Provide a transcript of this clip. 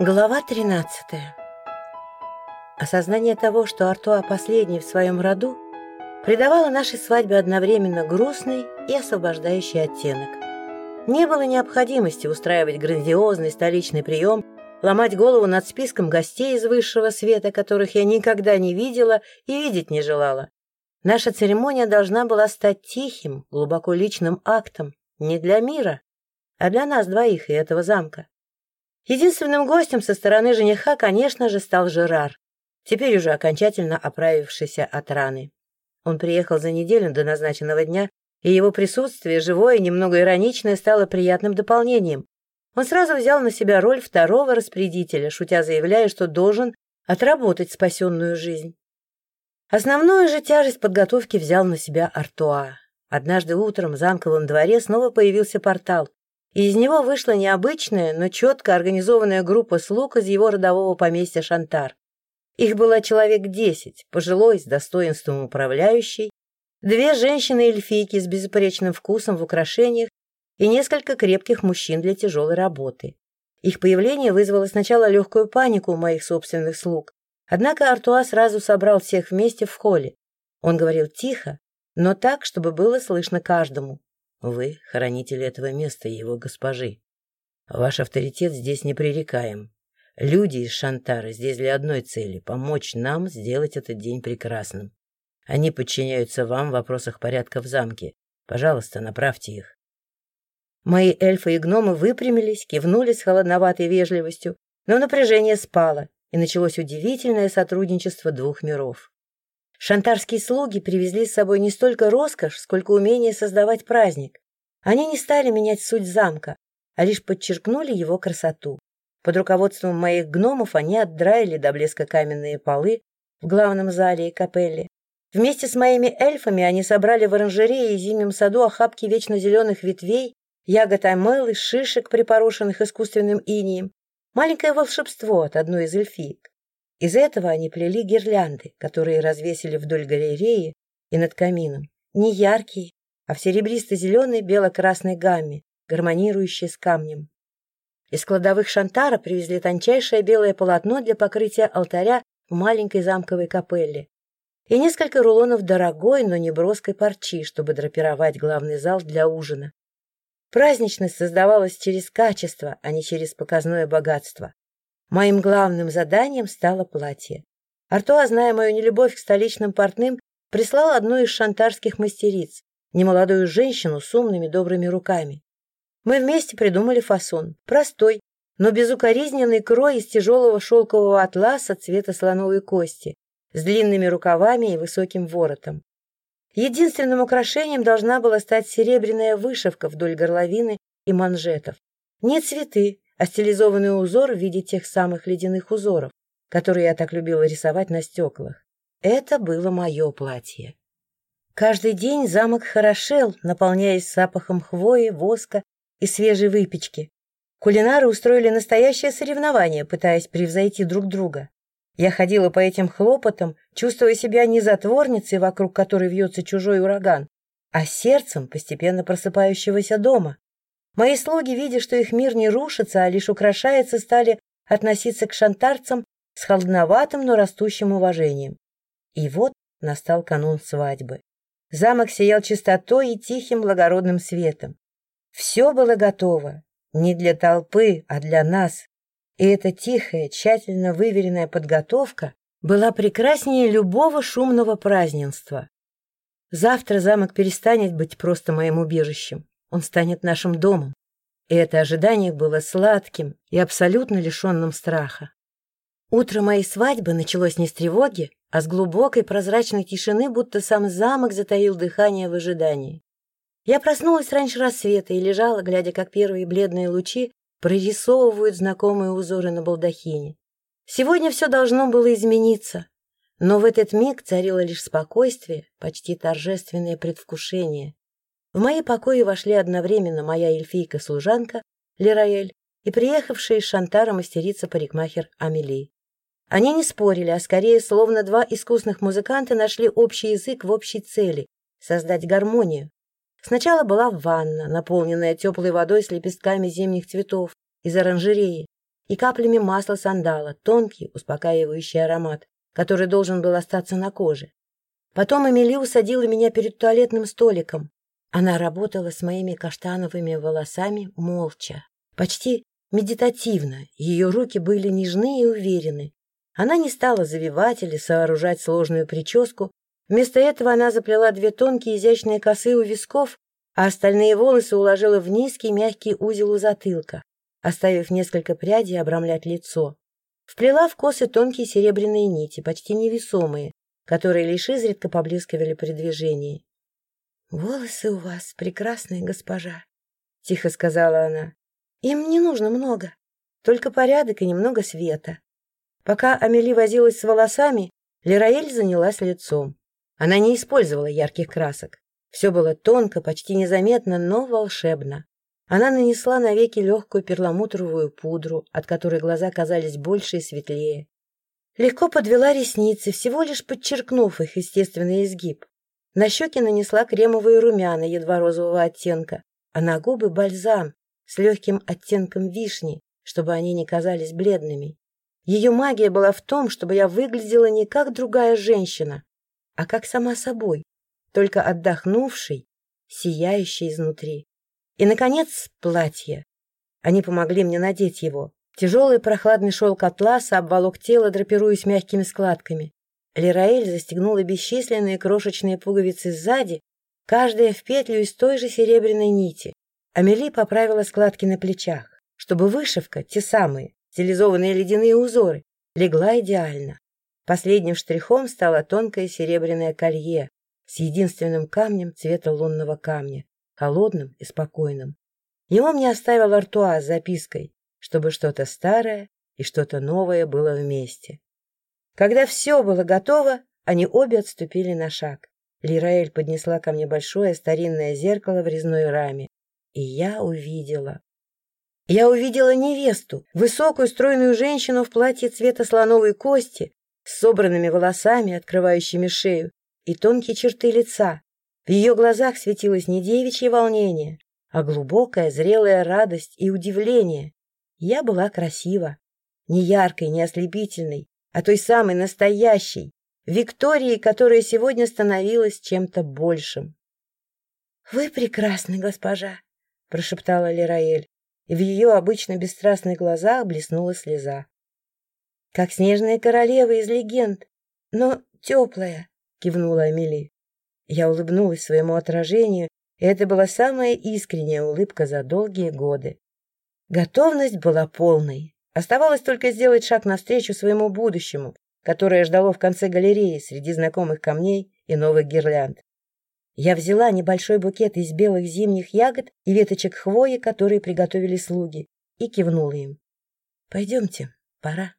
Глава 13 Осознание того, что Артуа последний в своем роду, придавало нашей свадьбе одновременно грустный и освобождающий оттенок. Не было необходимости устраивать грандиозный столичный прием, ломать голову над списком гостей из высшего света, которых я никогда не видела и видеть не желала. Наша церемония должна была стать тихим, глубоко личным актом не для мира, а для нас двоих и этого замка. Единственным гостем со стороны жениха, конечно же, стал Жерар, теперь уже окончательно оправившийся от раны. Он приехал за неделю до назначенного дня, и его присутствие, живое и немного ироничное, стало приятным дополнением. Он сразу взял на себя роль второго распорядителя, шутя заявляя, что должен отработать спасенную жизнь. Основную же тяжесть подготовки взял на себя Артуа. Однажды утром в замковом дворе снова появился портал, из него вышла необычная, но четко организованная группа слуг из его родового поместья Шантар. Их было человек десять, пожилой, с достоинством управляющей, две женщины-эльфийки с безупречным вкусом в украшениях и несколько крепких мужчин для тяжелой работы. Их появление вызвало сначала легкую панику у моих собственных слуг, однако Артуа сразу собрал всех вместе в холле. Он говорил тихо, но так, чтобы было слышно каждому. Вы — хранитель этого места и его госпожи. Ваш авторитет здесь непререкаем. Люди из Шантара здесь для одной цели — помочь нам сделать этот день прекрасным. Они подчиняются вам в вопросах порядка в замке. Пожалуйста, направьте их. Мои эльфы и гномы выпрямились, кивнули с холодноватой вежливостью, но напряжение спало, и началось удивительное сотрудничество двух миров. Шантарские слуги привезли с собой не столько роскошь, сколько умение создавать праздник. Они не стали менять суть замка, а лишь подчеркнули его красоту. Под руководством моих гномов они отдраили до блеска каменные полы в главном зале и капелле. Вместе с моими эльфами они собрали в оранжерее и зимнем саду охапки вечно зеленых ветвей, ягод амелы, шишек, припорошенных искусственным инием, маленькое волшебство от одной из эльфиек. Из этого они плели гирлянды, которые развесили вдоль галереи и над камином. Не яркие, а в серебристо-зеленой бело-красной гамме, гармонирующей с камнем. Из кладовых Шантара привезли тончайшее белое полотно для покрытия алтаря в маленькой замковой капелле и несколько рулонов дорогой, но не броской парчи, чтобы драпировать главный зал для ужина. Праздничность создавалась через качество, а не через показное богатство. Моим главным заданием стало платье. Артуа, зная мою нелюбовь к столичным портным, прислал одну из шантарских мастериц, немолодую женщину с умными добрыми руками. Мы вместе придумали фасон. Простой, но безукоризненный крой из тяжелого шелкового атласа цвета слоновой кости, с длинными рукавами и высоким воротом. Единственным украшением должна была стать серебряная вышивка вдоль горловины и манжетов. Не цветы, а стилизованный узор в виде тех самых ледяных узоров, которые я так любила рисовать на стеклах. Это было мое платье. Каждый день замок хорошел, наполняясь запахом хвои, воска и свежей выпечки. Кулинары устроили настоящее соревнование, пытаясь превзойти друг друга. Я ходила по этим хлопотам, чувствуя себя не затворницей, вокруг которой вьется чужой ураган, а сердцем постепенно просыпающегося дома. Мои слуги, видя, что их мир не рушится, а лишь украшается, стали относиться к шантарцам с холодноватым, но растущим уважением. И вот настал канун свадьбы. Замок сиял чистотой и тихим благородным светом. Все было готово, не для толпы, а для нас. И эта тихая, тщательно выверенная подготовка была прекраснее любого шумного празднества. Завтра замок перестанет быть просто моим убежищем. Он станет нашим домом. И это ожидание было сладким и абсолютно лишенным страха. Утро моей свадьбы началось не с тревоги, а с глубокой прозрачной тишины, будто сам замок затаил дыхание в ожидании. Я проснулась раньше рассвета и лежала, глядя, как первые бледные лучи прорисовывают знакомые узоры на балдахине. Сегодня все должно было измениться, но в этот миг царило лишь спокойствие, почти торжественное предвкушение. В мои покои вошли одновременно моя эльфийка-служанка Лираэль и приехавшая из Шантара мастерица-парикмахер Амели. Они не спорили, а скорее, словно два искусных музыканта, нашли общий язык в общей цели — создать гармонию. Сначала была ванна, наполненная теплой водой с лепестками зимних цветов из оранжереи. и каплями масла сандала, тонкий, успокаивающий аромат, который должен был остаться на коже. Потом Эмили усадила меня перед туалетным столиком. Она работала с моими каштановыми волосами молча, почти медитативно. Ее руки были нежны и уверены. Она не стала завивать или сооружать сложную прическу. Вместо этого она заплела две тонкие изящные косы у висков, а остальные волосы уложила в низкий мягкий узел у затылка, оставив несколько прядей обрамлять лицо. Вплела в косы тонкие серебряные нити, почти невесомые, которые лишь изредка поблескивали при движении. — Волосы у вас прекрасные, госпожа, — тихо сказала она. — Им не нужно много, только порядок и немного света. Пока Амели возилась с волосами, Лераэль занялась лицом. Она не использовала ярких красок. Все было тонко, почти незаметно, но волшебно. Она нанесла на веки легкую перламутровую пудру, от которой глаза казались больше и светлее. Легко подвела ресницы, всего лишь подчеркнув их естественный изгиб. На щеки нанесла кремовые румяна едва розового оттенка, а на губы бальзам с легким оттенком вишни, чтобы они не казались бледными. Ее магия была в том, чтобы я выглядела не как другая женщина, а как сама собой, только отдохнувшей, сияющей изнутри. И, наконец, платье. Они помогли мне надеть его. Тяжелый прохладный шелк атласа обволок тело, драпируясь мягкими складками. Лираэль застегнула бесчисленные крошечные пуговицы сзади, каждая в петлю из той же серебряной нити. Амели поправила складки на плечах, чтобы вышивка, те самые, стилизованные ледяные узоры, легла идеально. Последним штрихом стало тонкое серебряное колье с единственным камнем цвета лунного камня, холодным и спокойным. Его мне оставил Артуа с запиской чтобы что-то старое и что-то новое было вместе. Когда все было готово, они обе отступили на шаг. Лираэль поднесла ко мне большое старинное зеркало в резной раме, и я увидела. Я увидела невесту, высокую стройную женщину в платье цвета слоновой кости, с собранными волосами, открывающими шею, и тонкие черты лица. В ее глазах светилось не девичье волнение, а глубокая, зрелая радость и удивление. Я была красива. Не яркой, не ослепительной, а той самой настоящей, Викторией, которая сегодня становилась чем-то большим. — Вы прекрасны, госпожа, — прошептала Лираэль, и в ее обычно бесстрастных глазах блеснула слеза. — Как снежная королева из легенд, но теплая, — кивнула Амели. Я улыбнулась своему отражению, и это была самая искренняя улыбка за долгие годы. Готовность была полной. Оставалось только сделать шаг навстречу своему будущему, которое ждало в конце галереи среди знакомых камней и новых гирлянд. Я взяла небольшой букет из белых зимних ягод и веточек хвои, которые приготовили слуги, и кивнула им. — Пойдемте, пора.